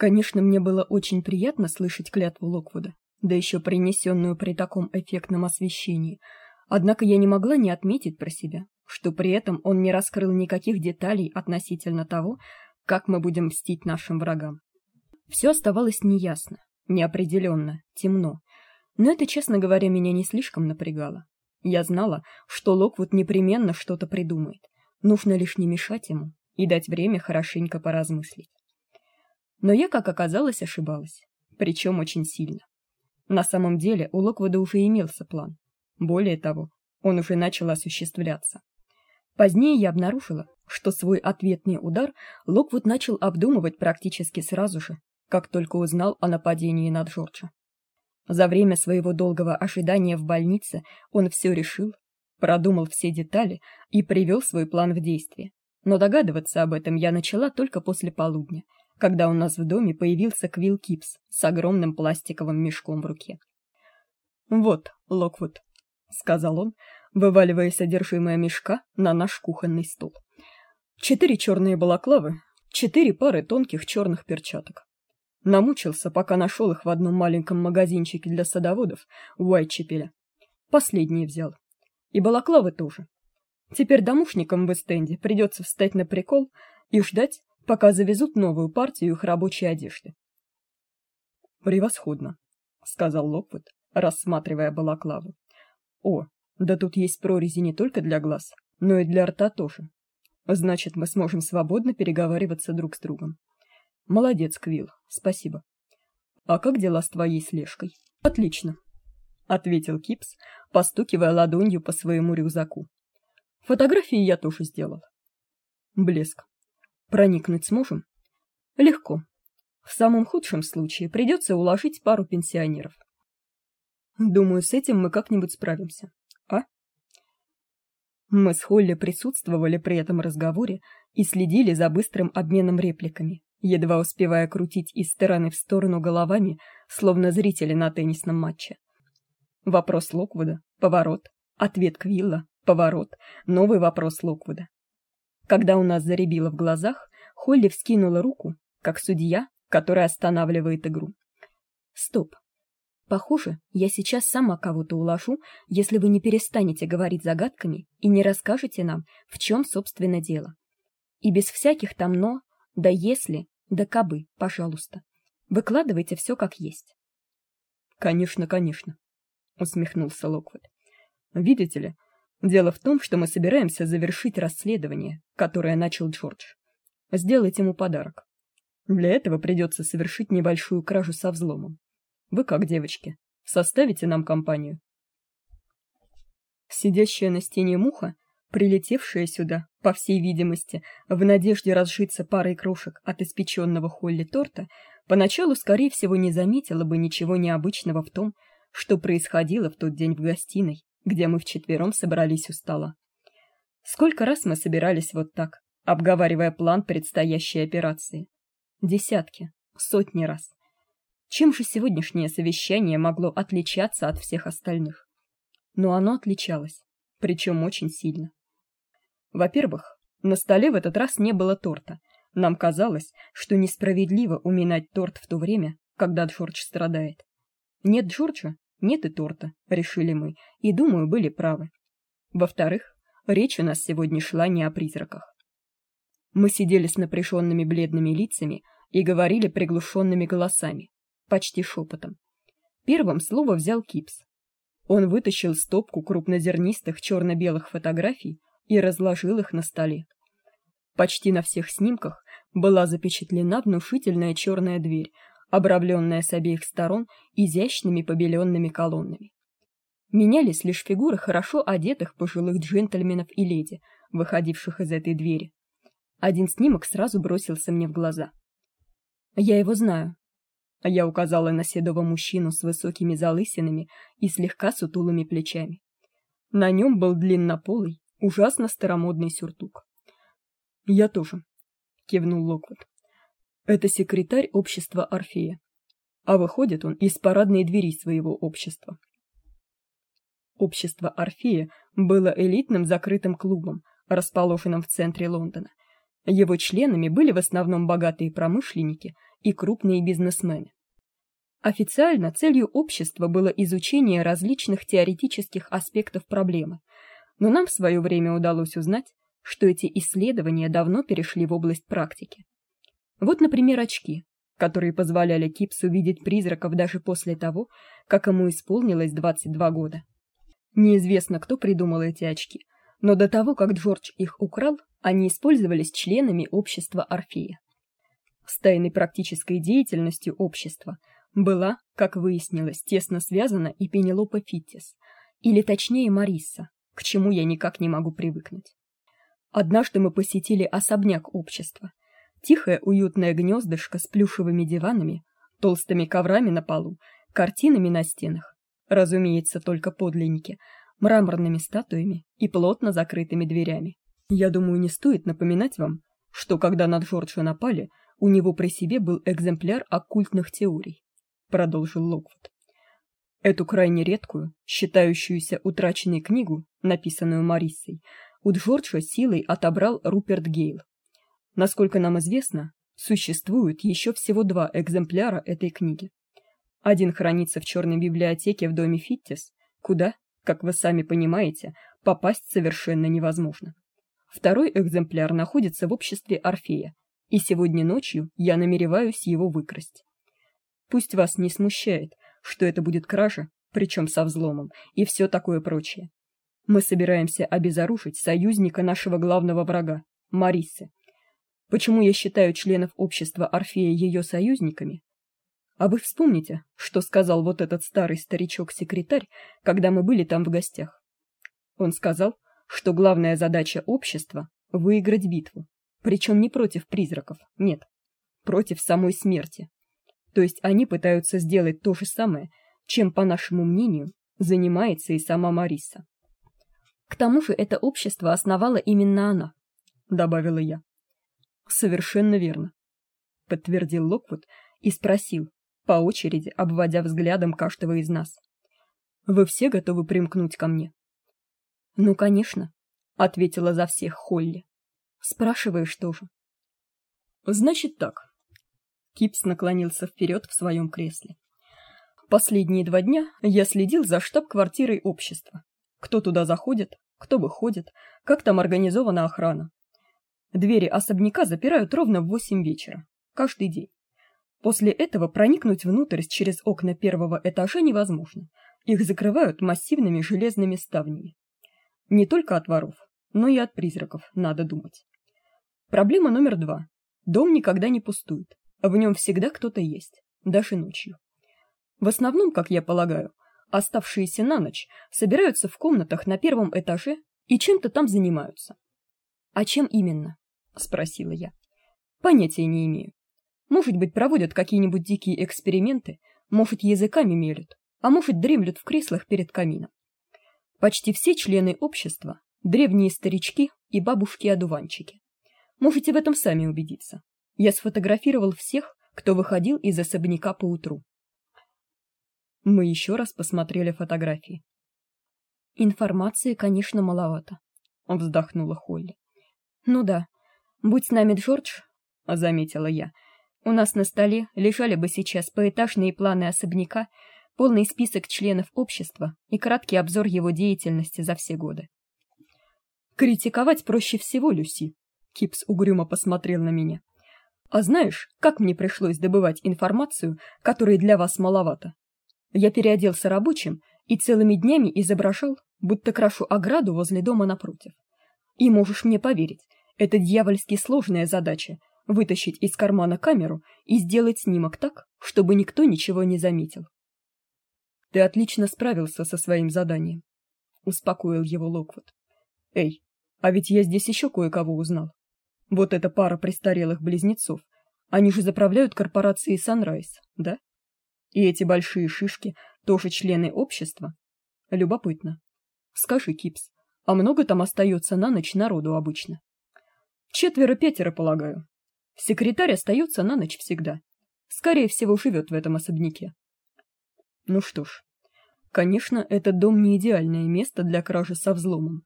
Конечно, мне было очень приятно слышать клятву Локвуда, да еще принесенную при таком эффектном освещении. Однако я не могла не отметить про себя, что при этом он не раскрыл никаких деталей относительно того, как мы будем мстить нашим врагам. Все оставалось неясно, неопределенно, темно. Но это, честно говоря, меня не слишком напрягало. Я знала, что Локвуд непременно что-то придумает. Нужно лишь не мешать ему и дать время хорошенько поразмыслить. Но я, как оказалось, ошибалась, причем очень сильно. На самом деле, у Локвуда уже имелся план. Более того, он уже начал осуществляться. Позднее я обнаружила, что свой ответный удар Локвуд начал обдумывать практически сразу же, как только узнал о нападении на Джорджа. За время своего долгого ожидания в больнице он все решил, продумал все детали и привел свой план в действие. Но догадываться об этом я начала только после полудня, когда у нас в доме появился Квилл Кипс с огромным пластиковым мешком в руке. "Вот, Локвуд", сказал он, вываливая содержимое мешка на наш кухонный стол. Четыре черные балаклавы, четыре пары тонких черных перчаток. Намучился, пока нашел их в одном маленьком магазинчике для садоводов в Уайтчепеле. Последние взял. И балаклавы тоже. Теперь домушникам в Эстенде придется встать на прикол и ждать, пока завезут новую партию их рабочей одежды. Превосходно, сказал Локвуд, рассматривая балаклаву. О, да тут есть прорези не только для глаз, но и для рта тоже. Значит, мы сможем свободно переговариваться друг с другом. Молодец, Квилл. Спасибо. А как дела с твоей слежкой? Отлично, ответил Кипс, постукивая ладонью по своему рюкзаку. Фотографии я тоже сделал. Блеск. Проникнуть сможем? Легко. В самом худшем случае придется уложить пару пенсионеров. Думаю, с этим мы как-нибудь справимся. А? Мы с Холли присутствовали при этом разговоре и следили за быстрым обменом репликами, едва успевая крутить из стороны в сторону головами, словно зрители на теннисном матче. Вопрос Локвуда, поворот, ответ Квилла, поворот, новый вопрос Локвуда. Когда у нас заребило в глазах, Холли вскинула руку, как судья, который останавливает игру. Стоп. Похоже, я сейчас сама кого-то уложу, если вы не перестанете говорить загадками и не расскажете нам, в чем собственно дело. И без всяких там но, да если, да кабы, пожалуйста. Выкладывайте все как есть. Конечно, конечно, усмехнулся Локвуд. Видите ли, Дело в том, что мы собираемся завершить расследование, которое начал Джордж. Сделать ему подарок. Для этого придется совершить небольшую кражу со взломом. Вы как, девочки, составите нам компанию? Сидящая на стене муха, прилетевшая сюда, по всей видимости, в надежде разжиться парой крошек от испеченного Холли торта, поначалу, скорее всего, не заметила бы ничего необычного в том, что происходило в тот день в гостиной, где мы вчетвером собрались у стола. Сколько раз мы собирались вот так, обговаривая план предстоящей операции? Десятки, сотни раз. Чем же сегодняшнее совещание могло отличаться от всех остальных? Но оно отличалось, причем очень сильно. Во-первых, на столе в этот раз не было торта. Нам казалось, что несправедливо уминать торт в то время, когда Джордж страдает. Нет Джорджа, нет и торта, решили мы, и, думаю, были правы. Во-вторых, речь у нас сегодня шла не о призраках. Мы сидели с напряженными бледными лицами и говорили приглушенными голосами, почти шепотом. Первым слово взял Кипс. Он вытащил стопку крупнозернистых черно белых фотографий и разложил их на столе. Почти на всех снимках была запечатлена внушительная черная дверь обрамленная с обеих сторон изящными побеленными колоннами. Менялись лишь фигуры хорошо одетых пожилых джентльменов и леди, выходивших из этой двери. Один снимок сразу бросился мне в глаза. Я его знаю. А я указала на седого мужчину с высокими залысинами и слегка сутулыми плечами. На нем был длиннополый, ужасно старомодный сюртук. Я тоже, кивнул Локвуд. Это секретарь общества Орфея. А выходит он из парадной двери своего общества. Общество Орфея было элитным закрытым клубом, расположенным в центре Лондона. Его членами были в основном богатые промышленники и крупные бизнесмены. Официально целью общества было изучение различных теоретических аспектов проблемы, но нам в свое время удалось узнать, что эти исследования давно перешли в область практики. Вот, например, очки, которые позволяли Кипсу видеть призраков даже после того, как ему исполнилось 22 года. Неизвестно, кто придумал эти очки, но до того, как Джордж их украл, они использовались членами общества Орфея. С практической деятельностью общества была, как выяснилось, тесно связана и Пенелопа Фиттис, или точнее Марисса, к чему я никак не могу привыкнуть. Однажды мы посетили особняк общества. Тихое уютное гнездышко с плюшевыми диванами, толстыми коврами на полу, картинами на стенах. Разумеется, только подлинники, мраморными статуями и плотно закрытыми дверями. Я думаю, не стоит напоминать вам, что когда на Джорджа напали, у него при себе был экземпляр оккультных теорий, продолжил Локвуд. Эту крайне редкую, считающуюся утраченной книгу, написанную Мариссой, у Джорджа силой отобрал Руперт Гейл. Насколько нам известно, существует еще всего два экземпляра этой книги. Один хранится в черной библиотеке в доме Фиттис, куда, как вы сами понимаете, попасть совершенно невозможно. Второй экземпляр находится в обществе Орфея, и сегодня ночью я намереваюсь его выкрасть. Пусть вас не смущает, что это будет кража, причем со взломом, и все такое прочее. Мы собираемся обезоружить союзника нашего главного врага, Марисы. Почему я считаю членов общества Орфея ее союзниками? А вы вспомните, что сказал вот этот старый старичок-секретарь, когда мы были там в гостях. Он сказал, что главная задача общества выиграть битву, причем не против призраков, нет, против самой смерти. То есть они пытаются сделать то же самое, чем, по нашему мнению, занимается и сама Мариса. К тому же это общество основала именно она, добавила я. Совершенно верно, подтвердил Локвуд и спросил, по очереди обводя взглядом каждого из нас. Вы все готовы примкнуть ко мне? Ну, конечно, ответила за всех Холли. Спрашиваешь тоже. Значит так, Кипс наклонился вперед в своем кресле. Последние два дня я следил за штаб-квартирой общества. Кто туда заходит, кто выходит, как там организована охрана. Двери особняка запирают ровно в восемь вечера, каждый день. После этого проникнуть внутрь через окна первого этажа невозможно. Их закрывают массивными железными ставнями. Не только от воров, но и от призраков, надо думать. Проблема номер два. Дом никогда не пустует. В нем всегда кто-то есть, даже ночью. В основном, как я полагаю, оставшиеся на ночь собираются в комнатах на первом этаже и чем-то там занимаются. А чем именно? Спросила я. Понятия не имею. Может быть, проводят какие-нибудь дикие эксперименты, может, языками мелют, а может, дремлют в креслах перед камином. Почти все члены общества древние старички и бабушки-одуванчики. Можете в этом сами убедиться. Я сфотографировал всех, кто выходил из особняка по утру. Мы еще раз посмотрели фотографии. Информации, конечно, маловато, вздохнула Холли. Ну да. Будь с нами Джордж, заметила я. У нас на столе лежали бы сейчас поэтажные планы особняка, полный список членов общества и краткий обзор его деятельности за все годы. Критиковать проще всего, Люси. Кипс угрюмо посмотрел на меня. А знаешь, как мне пришлось добывать информацию, которой для вас маловато? Я переоделся рабочим и целыми днями изображал, будто крашу ограду возле дома напротив. И можешь мне поверить, это дьявольски сложная задача вытащить из кармана камеру и сделать снимок так, чтобы никто ничего не заметил. Ты отлично справился со своим заданием, успокоил его Локвуд. Эй, а ведь я здесь еще кое-кого узнал. Вот эта пара престарелых близнецов. Они же заправляют корпорацией Sunrise, да? И эти большие шишки тоже члены общества? Любопытно. Скажи, Кипс, а много там остается на ночь народу обычно? Четверо-пятеро, полагаю. Секретарь остается на ночь всегда. Скорее всего, живет в этом особняке. Ну что ж, конечно, этот дом не идеальное место для кражи со взломом.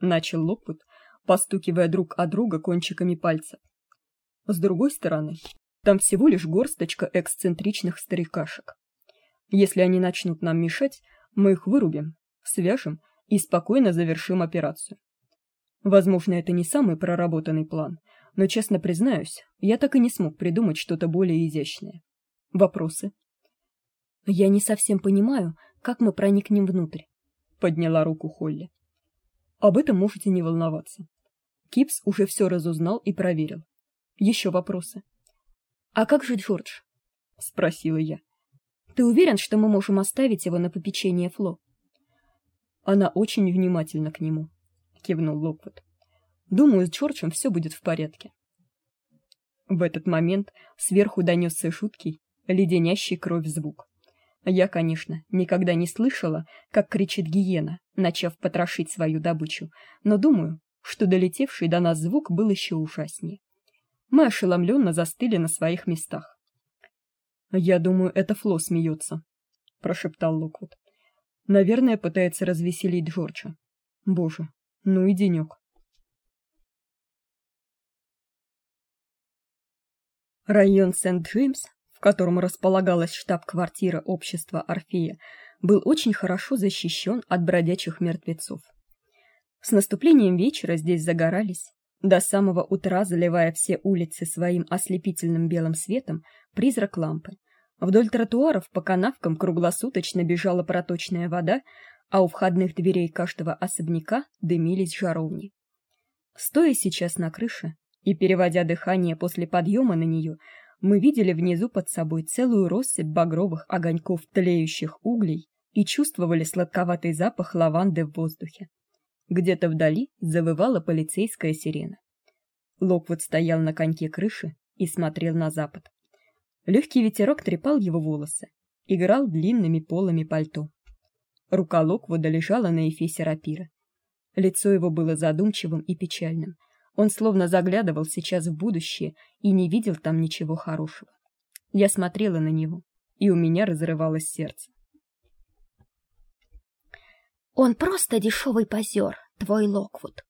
Начал Локвуд, постукивая друг о друга кончиками пальцев. С другой стороны, там всего лишь горсточка эксцентричных старикашек. Если они начнут нам мешать, мы их вырубим, свяжем и спокойно завершим операцию. Возможно, это не самый проработанный план, но честно признаюсь, я так и не смог придумать что-то более изящное. Вопросы? Я не совсем понимаю, как мы проникнем внутрь, подняла руку Холли. Об этом можете не волноваться. Кипс уже все разузнал и проверил. Еще вопросы? А как же Джордж? спросила я. Ты уверен, что мы можем оставить его на попечение Фло? Она очень внимательна к нему, кивнул Локвуд. Думаю, с Джорджем все будет в порядке. В этот момент сверху донесся шуткий, леденящий кровь звук. Я, конечно, никогда не слышала, как кричит гиена, начав потрошить свою добычу, но думаю, что долетевший до нас звук был еще ужаснее. Мы ошеломленно застыли на своих местах. Я думаю, это Фло смеется, прошептал Локвуд. Наверное, пытается развеселить Джорджа. Боже, ну и денек. Район Сент-Джеймс котором располагалась штаб-квартира общества Орфея, был очень хорошо защищен от бродячих мертвецов. С наступлением вечера здесь загорались, до самого утра заливая все улицы своим ослепительным белым светом, призрак лампы. Вдоль тротуаров по канавкам круглосуточно бежала проточная вода, а у входных дверей каждого особняка дымились жаровни. Стоя сейчас на крыше и переводя дыхание после подъема на нее, мы видели внизу под собой целую россыпь багровых огоньков тлеющих углей и чувствовали сладковатый запах лаванды в воздухе. Где-то вдали завывала полицейская сирена. Локвуд стоял на коньке крыши и смотрел на запад. Легкий ветерок трепал его волосы, играл длинными полами пальто. Рука Локвуда лежала на эфесе рапира. Лицо его было задумчивым и печальным. Он словно заглядывал сейчас в будущее и не видел там ничего хорошего. Я смотрела на него, и у меня разрывалось сердце. Он просто дешевый позер, твой Локвуд,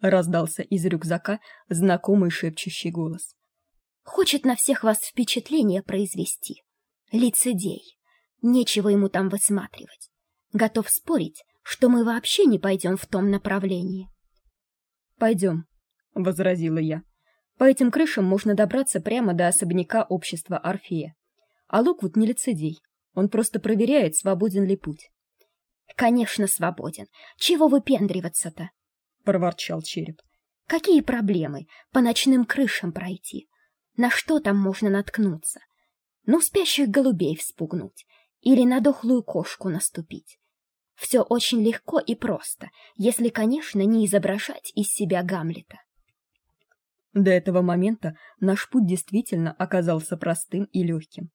раздался из рюкзака знакомый шепчущий голос. Хочет на всех вас впечатление произвести. Лицедей. Нечего ему там высматривать. Готов спорить, что мы вообще не пойдем в том направлении. Пойдем, возразила я. По этим крышам можно добраться прямо до особняка общества Орфея. А Локвуд не лицедей. Он просто проверяет, свободен ли путь. Конечно, свободен. Чего выпендриваться-то? проворчал череп. Какие проблемы по ночным крышам пройти? На что там можно наткнуться? Ну, спящих голубей вспугнуть или на дохлую кошку наступить. Все очень легко и просто, если, конечно, не изображать из себя Гамлета. До этого момента наш путь действительно оказался простым и легким.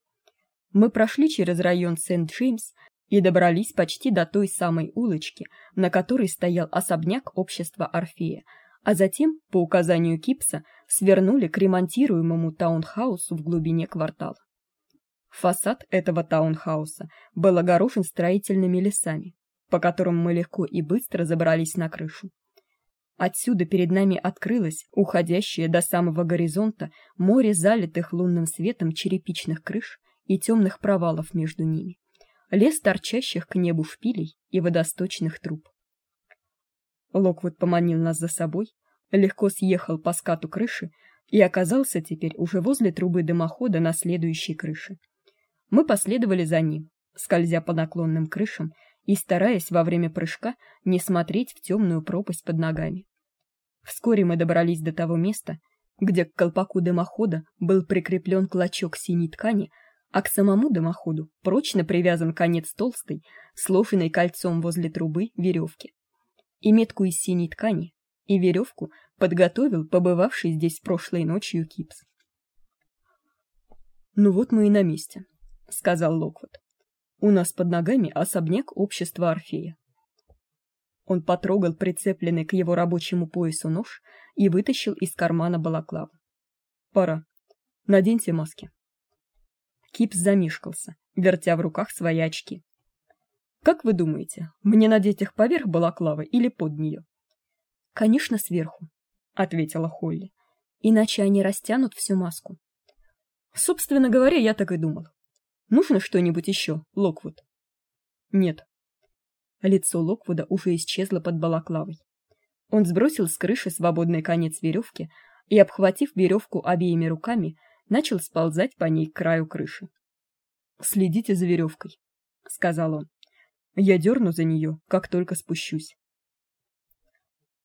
Мы прошли через район Сент-Джеймс и добрались почти до той самой улочки, на которой стоял особняк общества Орфея, а затем, по указанию Кипса, свернули к ремонтируемому таунхаусу в глубине квартала. Фасад этого таунхауса был огорожен строительными лесами, по которым мы легко и быстро забрались на крышу. Отсюда перед нами открылось уходящее до самого горизонта море залитых лунным светом черепичных крыш и темных провалов между ними. Лес торчащих к небу шпилей и водосточных труб. Локвуд поманил нас за собой, легко съехал по скату крыши и оказался теперь уже возле трубы дымохода на следующей крыше. Мы последовали за ним, скользя по наклонным крышам и стараясь во время прыжка не смотреть в темную пропасть под ногами. Вскоре мы добрались до того места, где к колпаку дымохода был прикреплен клочок синей ткани, а к самому дымоходу прочно привязан конец толстой, сложенной кольцом возле трубы веревки. И метку из синей ткани, и веревку подготовил побывавший здесь прошлой ночью Кипс. Ну вот мы и на месте, сказал Локвуд. У нас под ногами особняк общества Орфея. Он потрогал прицепленный к его рабочему поясу нож и вытащил из кармана балаклаву. Пора. Наденьте маски. Кипс замешкался, вертя в руках свои очки. Как вы думаете, мне надеть их поверх балаклавы или под нее? Конечно, сверху, ответила Холли. Иначе они растянут всю маску. Собственно говоря, я так и думал. Нужно что-нибудь еще, Локвуд? Нет. Лицо Локвуда уже исчезло под балаклавой. Он сбросил с крыши свободный конец веревки и, обхватив веревку обеими руками, начал сползать по ней к краю крыши. Следите за веревкой, сказал он. Я дерну за нее, как только спущусь.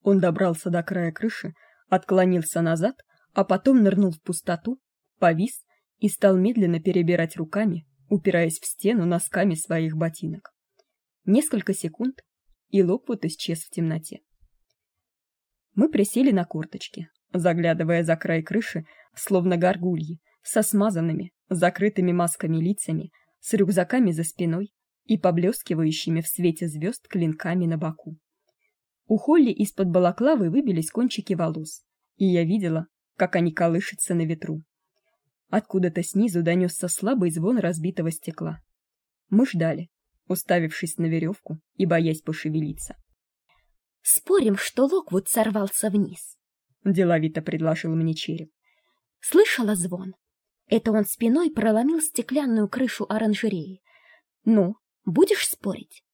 Он добрался до края крыши, отклонился назад, а потом нырнул в пустоту, повис и стал медленно перебирать руками, упираясь в стену носками своих ботинок. Несколько секунд, и Локвуд исчез в темноте. Мы присели на корточки, заглядывая за край крыши, словно горгульи, со смазанными, закрытыми масками лицами, с рюкзаками за спиной и поблескивающими в свете звезд клинками на боку. У Холли из-под балаклавы выбились кончики волос, и я видела, как они колышутся на ветру. Откуда-то снизу донесся слабый звон разбитого стекла. Мы ждали, уставившись на веревку и боясь пошевелиться. Спорим, что Локвуд сорвался вниз, деловито предложил мне череп. Слышала звон? Это он спиной проломил стеклянную крышу оранжереи. Ну, будешь спорить?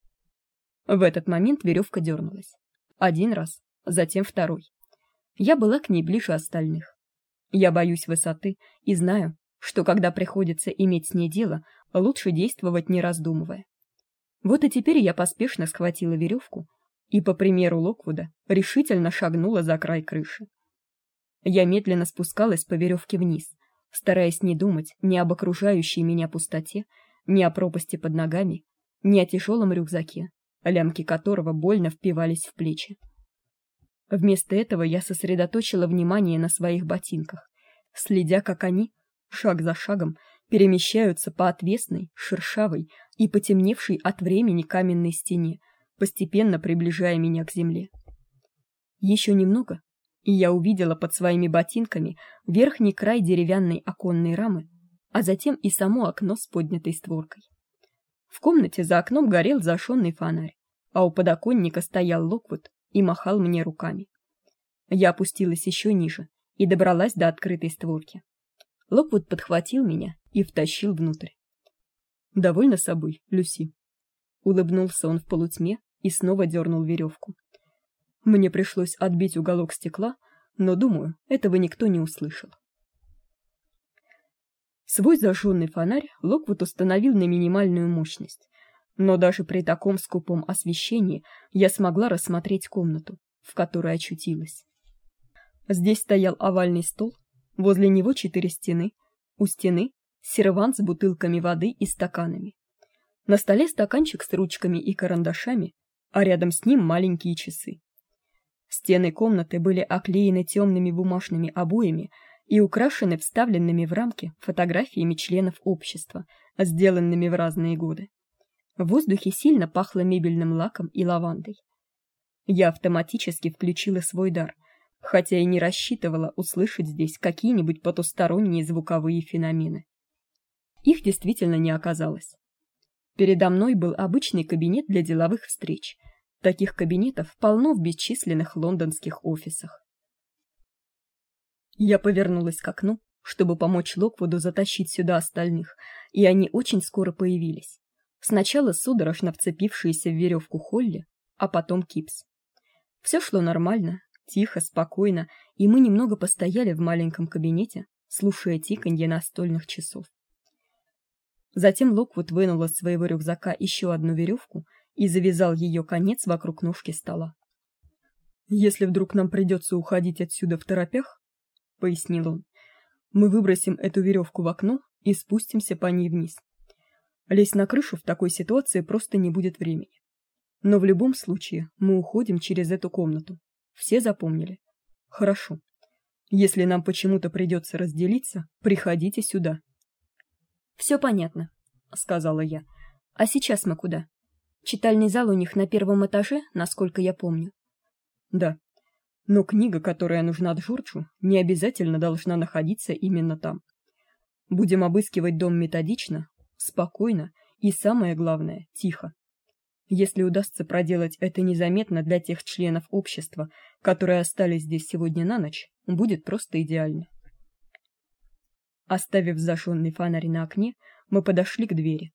В этот момент веревка дернулась. Один раз, затем второй. Я была к ней ближе остальных. Я боюсь высоты и знаю, что когда приходится иметь с ней дело, лучше действовать не раздумывая. Вот и теперь я поспешно схватила веревку и, по примеру Локвуда, решительно шагнула за край крыши. Я медленно спускалась по веревке вниз, стараясь не думать ни об окружающей меня пустоте, ни о пропасти под ногами, ни о тяжелом рюкзаке, лямки которого больно впивались в плечи. Вместо этого я сосредоточила внимание на своих ботинках, следя, как они, шаг за шагом, перемещаются по отвесной, шершавой и потемневшей от времени каменной стене, постепенно приближая меня к земле. Еще немного, и я увидела под своими ботинками верхний край деревянной оконной рамы, а затем и само окно с поднятой створкой. В комнате за окном горел зажженный фонарь, а у подоконника стоял Локвуд и махал мне руками. Я опустилась еще ниже и добралась до открытой створки. Локвуд подхватил меня и втащил внутрь. Довольно собой, Люси. Улыбнулся он в полутьме и снова дернул веревку. Мне пришлось отбить уголок стекла, но, думаю, этого никто не услышал. Свой зажженный фонарь Локвуд установил на минимальную мощность, но даже при таком скупом освещении я смогла рассмотреть комнату, в которой очутилась. Здесь стоял овальный стол, возле него четыре стены, у стены сервант с бутылками воды и стаканами. На столе стаканчик с ручками и карандашами, а рядом с ним маленькие часы. Стены комнаты были оклеены темными бумажными обоями и украшены вставленными в рамки фотографиями членов общества, сделанными в разные годы. В воздухе сильно пахло мебельным лаком и лавандой. Я автоматически включила свой дар, хотя и не рассчитывала услышать здесь какие-нибудь потусторонние звуковые феномены. Их действительно не оказалось. Передо мной был обычный кабинет для деловых встреч. Таких кабинетов полно в бесчисленных лондонских офисах. Я повернулась к окну, чтобы помочь Локвуду затащить сюда остальных, и они очень скоро появились. Сначала судорожно вцепившиеся в веревку Холли, а потом Кипс. Все шло нормально, тихо, спокойно, и мы немного постояли в маленьком кабинете, слушая тиканье настольных часов. Затем Локвуд вынул из своего рюкзака еще одну веревку и завязал ее конец вокруг ножки стола. Если вдруг нам придется уходить отсюда в торопях, пояснил он. Мы выбросим эту веревку в окно и спустимся по ней вниз. Лезть на крышу в такой ситуации просто не будет времени. Но в любом случае мы уходим через эту комнату. Все запомнили? Хорошо. Если нам почему-то придется разделиться, приходите сюда. Все понятно, сказала я. А сейчас мы куда? Читальный зал у них на первом этаже, насколько я помню. Да. Но книга, которая нужна Джорджу, не обязательно должна находиться именно там. Будем обыскивать дом методично, спокойно и самое главное, тихо. Если удастся проделать это незаметно для тех членов общества, которые остались здесь сегодня на ночь, будет просто идеально. Оставив зажженный фонарь на окне, мы подошли к двери.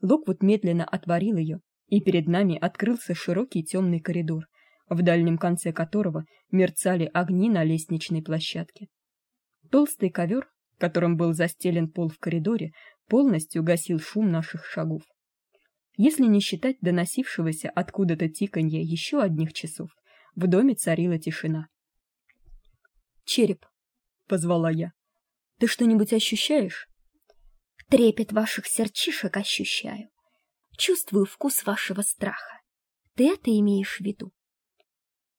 Локвуд медленно отворил ее, и перед нами открылся широкий темный коридор, в дальнем конце которого мерцали огни на лестничной площадке. Толстый ковер, которым был застелен пол в коридоре, полностью гасил шум наших шагов. Если не считать доносившегося откуда-то тиканья еще одних часов, в доме царила тишина. "Череп", позвала я. "Ты что-нибудь ощущаешь?" "Трепет ваших сердчишек ощущаю. Чувствую вкус вашего страха. Ты это имеешь в виду?"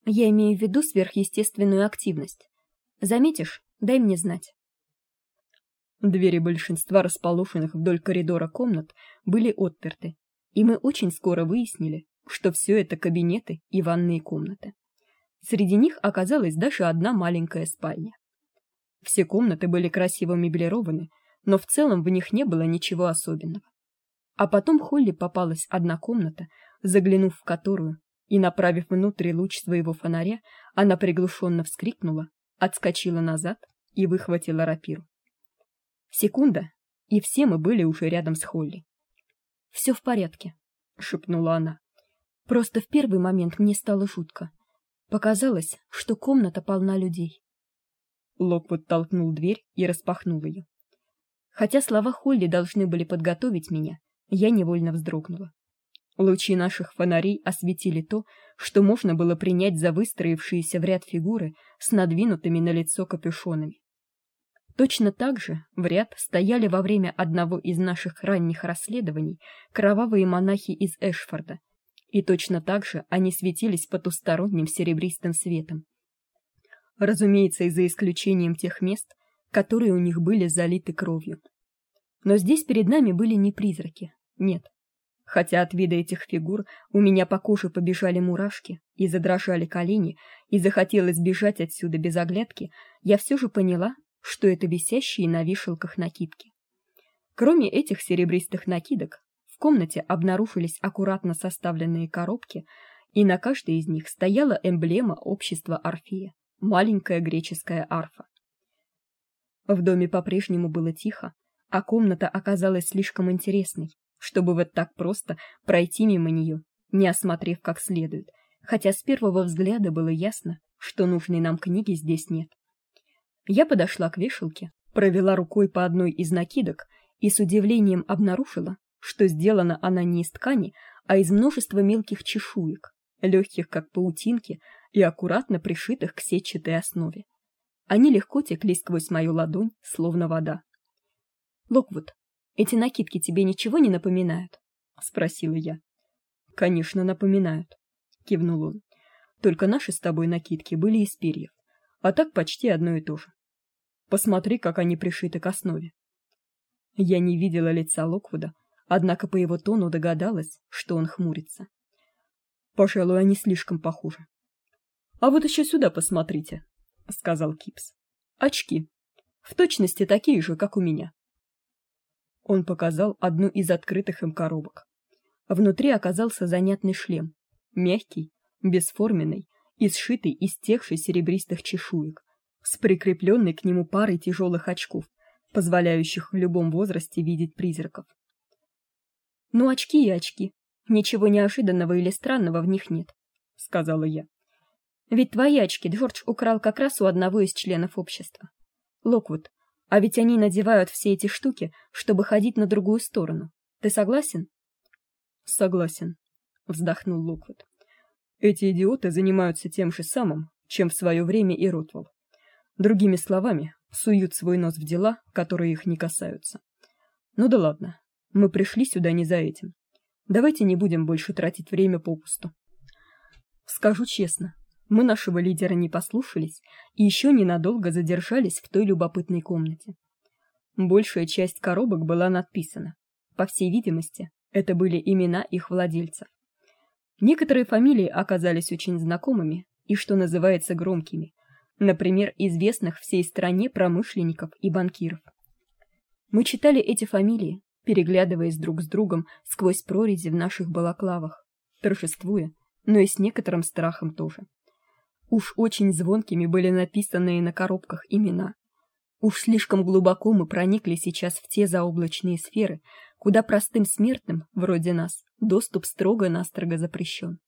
Я имею в виду сверхъестественную активность. Заметишь? Дай мне знать. Двери большинства расположенных вдоль коридора комнат были отперты, и мы очень скоро выяснили, что все это кабинеты и ванные комнаты. Среди них оказалась даже одна маленькая спальня. Все комнаты были красиво меблированы, но в целом в них не было ничего особенного. А потом Холли попалась одна комната, заглянув в которую и направив внутрь луч своего фонаря, она приглушенно вскрикнула, отскочила назад и выхватила рапиру. Секунда, и все мы были уже рядом с Холли. «Все в порядке, шепнула она. Просто в первый момент мне стало жутко. Показалось, что комната полна людей. Локвуд толкнул дверь и распахнул ее. Хотя слова Холли должны были подготовить меня, я невольно вздрогнула. Лучи наших фонарей осветили то, что можно было принять за выстроившиеся в ряд фигуры с надвинутыми на лицо капюшонами. Точно так же в ряд стояли во время одного из наших ранних расследований кровавые монахи из Эшфорда, и точно так же они светились потусторонним серебристым светом. Разумеется, и за исключением тех мест, которые у них были залиты кровью. Но здесь перед нами были не призраки. Нет, Хотя от вида этих фигур у меня по коже побежали мурашки и задрожали колени, и захотелось бежать отсюда без оглядки, я все же поняла, что это висящие на вешалках накидки. Кроме этих серебристых накидок, в комнате обнаружились аккуратно составленные коробки, и на каждой из них стояла эмблема общества Орфея маленькая греческая арфа. В доме по-прежнему было тихо, а комната оказалась слишком интересной, чтобы вот так просто пройти мимо нее, не осмотрев как следует, хотя с первого взгляда было ясно, что нужной нам книги здесь нет. Я подошла к вешалке, провела рукой по одной из накидок и с удивлением обнаружила, что сделана она не из ткани, а из множества мелких чешуек, легких как паутинки и аккуратно пришитых к сетчатой основе. Они легко текли сквозь мою ладонь, словно вода. Локвуд, эти накидки тебе ничего не напоминают? спросила я. Конечно, напоминают, кивнул он. Только наши с тобой накидки были из перьев, а так почти одно и то же. Посмотри, как они пришиты к основе. Я не видела лица Локвуда, однако по его тону догадалась, что он хмурится. Пожалуй, они слишком похожи. А вот еще сюда посмотрите, сказал Кипс. Очки. В точности такие же, как у меня. Он показал одну из открытых им коробок. Внутри оказался занятный шлем, мягкий, бесформенный и сшитый из тех же серебристых чешуек, с прикрепленной к нему парой тяжелых очков, позволяющих в любом возрасте видеть призраков. Ну очки и очки. Ничего неожиданного или странного в них нет, сказала я. Ведь твои очки Джордж украл как раз у одного из членов общества. Локвуд, а ведь они надевают все эти штуки, чтобы ходить на другую сторону. Ты согласен? Согласен, вздохнул Локвуд. Эти идиоты занимаются тем же самым, чем в свое время и Ротвелл. Другими словами, суют свой нос в дела, которые их не касаются. Ну да ладно. Мы пришли сюда не за этим. Давайте не будем больше тратить время попусту. Скажу честно, мы нашего лидера не послушались и еще ненадолго задержались в той любопытной комнате. Большая часть коробок была надписана. По всей видимости, это были имена их владельцев. Некоторые фамилии оказались очень знакомыми и, что называется, громкими. Например, известных всей стране промышленников и банкиров. Мы читали эти фамилии, переглядываясь друг с другом сквозь прорези в наших балаклавах, торжествуя, но и с некоторым страхом тоже. Уж очень звонкими были написанные на коробках имена. Уж слишком глубоко мы проникли сейчас в те заоблачные сферы, куда простым смертным, вроде нас, доступ строго-настрого запрещен.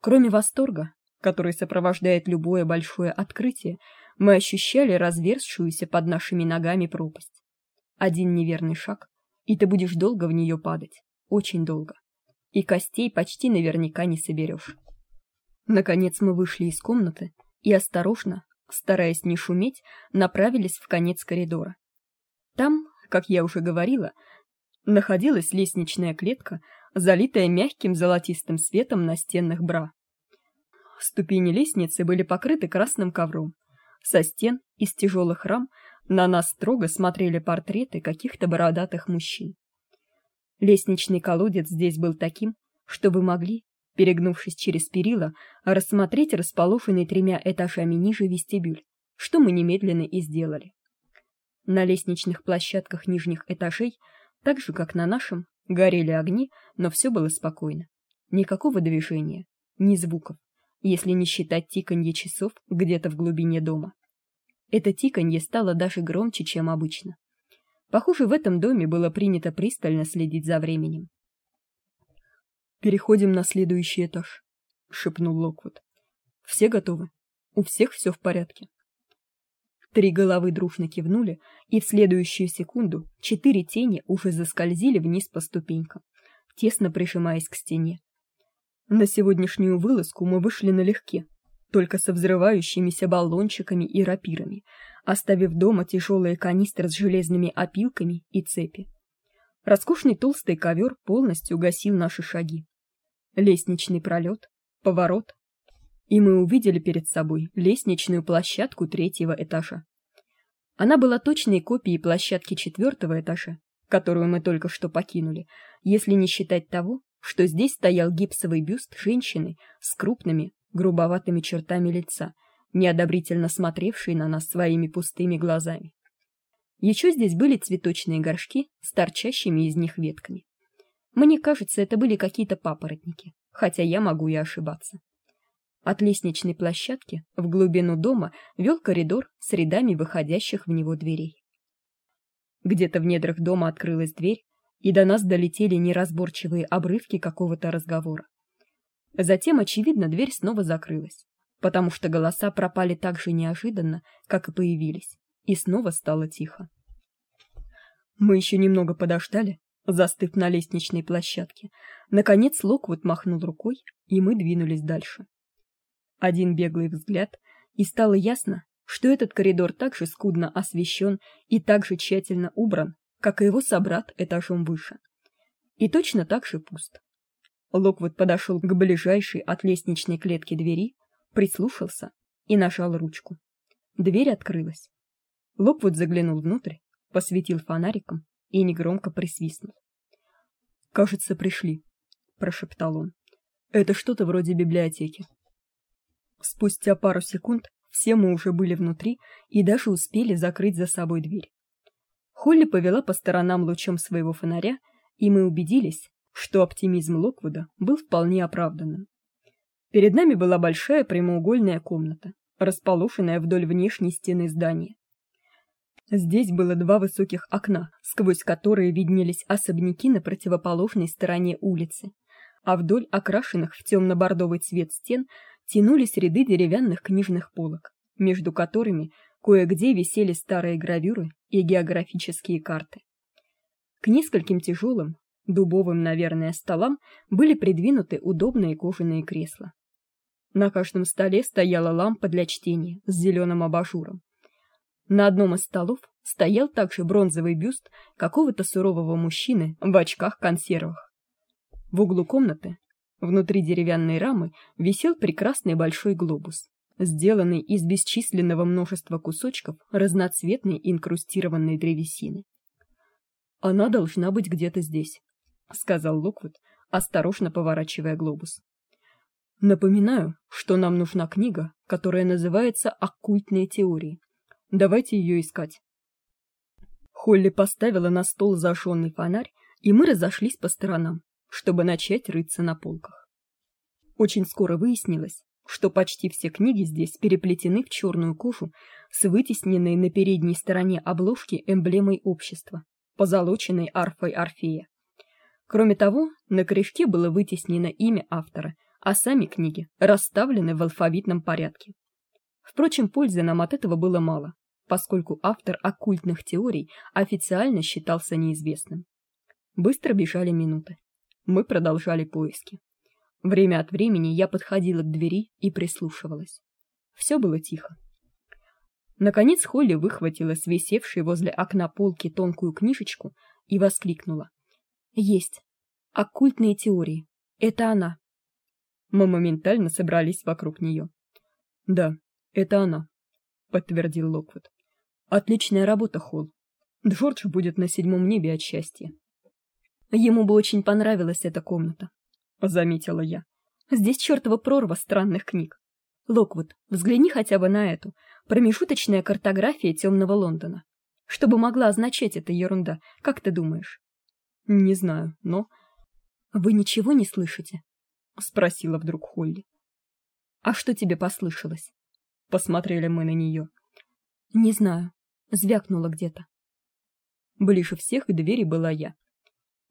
Кроме восторга, который сопровождает любое большое открытие, мы ощущали разверзшуюся под нашими ногами пропасть. Один неверный шаг, и ты будешь долго в нее падать, очень долго. И костей почти наверняка не соберешь. Наконец мы вышли из комнаты и осторожно, стараясь не шуметь, направились в конец коридора. Там, как я уже говорила, находилась лестничная клетка, залитая мягким золотистым светом настенных бра. Ступени лестницы были покрыты красным ковром. Со стен из тяжелых рам на нас строго смотрели портреты каких-то бородатых мужчин. Лестничный колодец здесь был таким, что вы могли, перегнувшись через перила, рассмотреть расположенный тремя этажами ниже вестибюль, что мы немедленно и сделали. На лестничных площадках нижних этажей, так же как на нашем, горели огни, но все было спокойно. Никакого движения, ни звуков, если не считать тиканье часов где-то в глубине дома. Это тиканье стало даже громче, чем обычно. Похоже, в этом доме было принято пристально следить за временем. Переходим на следующий этаж, шепнул Локвуд. Все готовы? У всех все в порядке. Три головы дружно кивнули, и в следующую секунду четыре тени уже заскользили вниз по ступенькам, тесно прижимаясь к стене. На сегодняшнюю вылазку мы вышли налегке, только со взрывающимися баллончиками и рапирами, оставив дома тяжелые канистры с железными опилками и цепи. Роскошный толстый ковер полностью гасил наши шаги лестничный пролет, поворот, и мы увидели перед собой лестничную площадку третьего этажа. Она была точной копией площадки четвертого этажа, которую мы только что покинули, если не считать того, что здесь стоял гипсовый бюст женщины с крупными, грубоватыми чертами лица, неодобрительно смотревшей на нас своими пустыми глазами. Еще здесь были цветочные горшки с торчащими из них ветками. Мне кажется, это были какие-то папоротники, хотя я могу и ошибаться. От лестничной площадки в глубину дома вел коридор с рядами выходящих в него дверей. Где-то в недрах дома открылась дверь, и до нас долетели неразборчивые обрывки какого-то разговора. Затем, очевидно, дверь снова закрылась, потому что голоса пропали так же неожиданно, как и появились, и снова стало тихо. Мы еще немного подождали, застыв на лестничной площадке. Наконец Локвуд махнул рукой, и мы двинулись дальше. Один беглый взгляд, и стало ясно, что этот коридор так же скудно освещен и так же тщательно убран, как и его собрат этажом выше. И точно так же пуст. Локвуд подошел к ближайшей от лестничной клетки двери, прислушался и нажал ручку. Дверь открылась. Локвуд заглянул внутрь, посветил фонариком и негромко присвистнул. "Кажется, пришли", прошептал он. "Это что-то вроде библиотеки". Спустя пару секунд все мы уже были внутри и даже успели закрыть за собой дверь. Холли повела по сторонам лучом своего фонаря, и мы убедились, что оптимизм Локвуда был вполне оправданным. Перед нами была большая прямоугольная комната, расположенная вдоль внешней стены здания. Здесь было два высоких окна, сквозь которые виднелись особняки на противоположной стороне улицы, а вдоль окрашенных в темно бордовый цвет стен тянулись ряды деревянных книжных полок, между которыми кое-где висели старые гравюры и географические карты. К нескольким тяжелым, дубовым, наверное, столам были придвинуты удобные кожаные кресла. На каждом столе стояла лампа для чтения с зеленым абажуром. На одном из столов стоял также бронзовый бюст какого-то сурового мужчины в очках-консервах. В углу комнаты, внутри деревянной рамы, висел прекрасный большой глобус, сделанный из бесчисленного множества кусочков разноцветной инкрустированной древесины. Она должна быть где-то здесь, сказал Локвуд, осторожно поворачивая глобус. Напоминаю, что нам нужна книга, которая называется Оккультные теории. Давайте ее искать. Холли поставила на стол зажженный фонарь, и мы разошлись по сторонам, чтобы начать рыться на полках. Очень скоро выяснилось, что почти все книги здесь переплетены в черную кожу с вытесненной на передней стороне обложки эмблемой общества, позолоченной арфой Орфея. Кроме того, на крышке было вытеснено имя автора, а сами книги расставлены в алфавитном порядке. Впрочем, пользы нам от этого было мало, поскольку автор оккультных теорий официально считался неизвестным. Быстро бежали минуты. Мы продолжали поиски. Время от времени я подходила к двери и прислушивалась. Все было тихо. Наконец Холли выхватила с висевшей возле окна полки тонкую книжечку и воскликнула: "Есть. Оккультные теории. Это она". Мы моментально собрались вокруг нее. "Да, это она", подтвердил Локвуд. "Отличная работа, Холл. Джордж будет на седьмом небе от счастья". Ему бы очень понравилась эта комната, заметила я. Здесь чертова прорва странных книг. Локвуд, взгляни хотя бы на эту промежуточная картография темного Лондона. Что бы могла означать эта ерунда? Как ты думаешь? Не знаю, но вы ничего не слышите? спросила вдруг Холли. А что тебе послышалось? Посмотрели мы на нее. Не знаю, звякнуло где-то. Ближе всех к двери была я.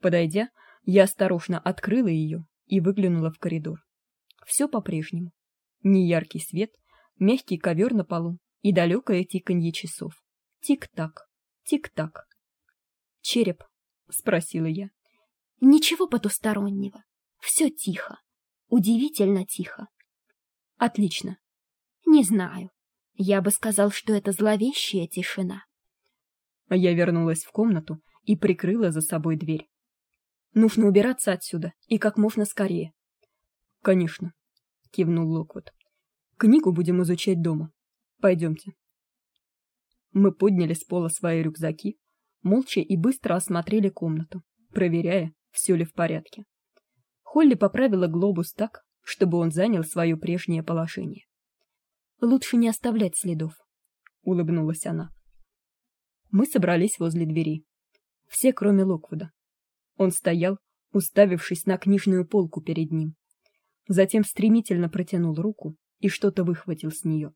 Подойдя, я осторожно открыла ее и выглянула в коридор. Все по-прежнему. Неяркий свет, мягкий ковер на полу и далекое тиканье часов. Тик-так, тик-так. Череп, спросила я. Ничего потустороннего. Все тихо. Удивительно тихо. Отлично. Не знаю. Я бы сказал, что это зловещая тишина. Я вернулась в комнату и прикрыла за собой дверь. Нужно убираться отсюда и как можно скорее. Конечно, кивнул Локвуд. Книгу будем изучать дома. Пойдемте. Мы подняли с пола свои рюкзаки, молча и быстро осмотрели комнату, проверяя, все ли в порядке. Холли поправила глобус так, чтобы он занял свое прежнее положение. Лучше не оставлять следов, улыбнулась она. Мы собрались возле двери. Все, кроме Локвуда. Он стоял, уставившись на книжную полку перед ним. Затем стремительно протянул руку и что-то выхватил с нее.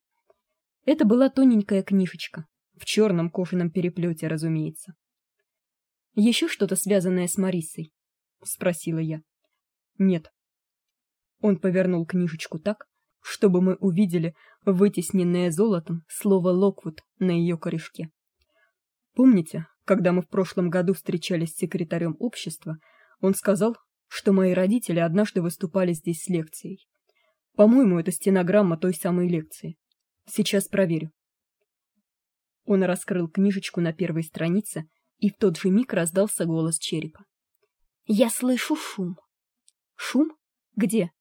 Это была тоненькая книжечка, в черном кожаном переплете, разумеется. Еще что-то связанное с Марисой, спросила я. Нет. Он повернул книжечку так, чтобы мы увидели вытесненное золотом слово Локвуд на ее корешке. Помните, когда мы в прошлом году встречались с секретарем общества, он сказал, что мои родители однажды выступали здесь с лекцией. По-моему, это стенограмма той самой лекции. Сейчас проверю. Он раскрыл книжечку на первой странице, и в тот же миг раздался голос черепа. Я слышу шум. Шум? Где?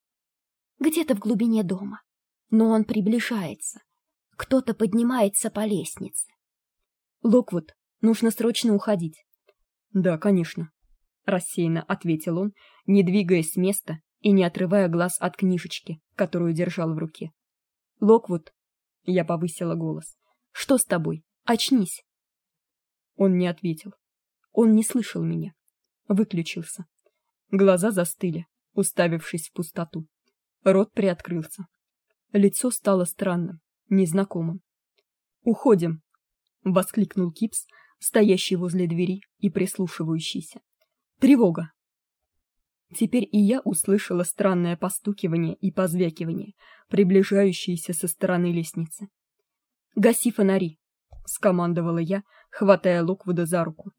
Где-то в глубине дома. Но он приближается. Кто-то поднимается по лестнице. Локвуд, Нужно срочно уходить. Да, конечно, рассеянно ответил он, не двигаясь с места и не отрывая глаз от книжечки, которую держал в руке. Локвуд, я повысила голос. Что с тобой? Очнись. Он не ответил. Он не слышал меня. Выключился. Глаза застыли, уставившись в пустоту. Рот приоткрылся. Лицо стало странным, незнакомым. Уходим, воскликнул Кипс, стоящий возле двери и прислушивающийся. Тревога. Теперь и я услышала странное постукивание и позвякивание, приближающееся со стороны лестницы. "Гаси фонари", скомандовала я, хватая Локвуда за руку.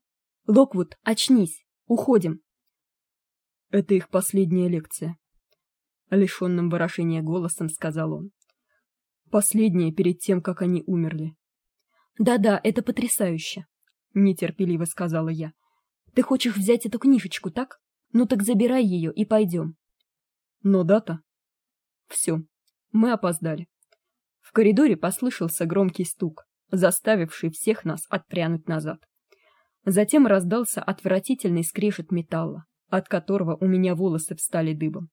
"Локвуд, очнись, уходим". Это их последняя лекция, лишённым выражения голосом сказал он. Последняя перед тем, как они умерли. Да-да, это потрясающе нетерпеливо сказала я. Ты хочешь взять эту книжечку, так? Ну так забирай ее и пойдем. Но дата. Все. Мы опоздали. В коридоре послышался громкий стук, заставивший всех нас отпрянуть назад. Затем раздался отвратительный скрежет металла, от которого у меня волосы встали дыбом.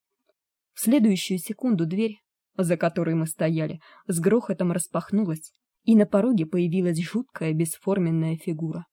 В следующую секунду дверь, за которой мы стояли, с грохотом распахнулась, и на пороге появилась жуткая бесформенная фигура.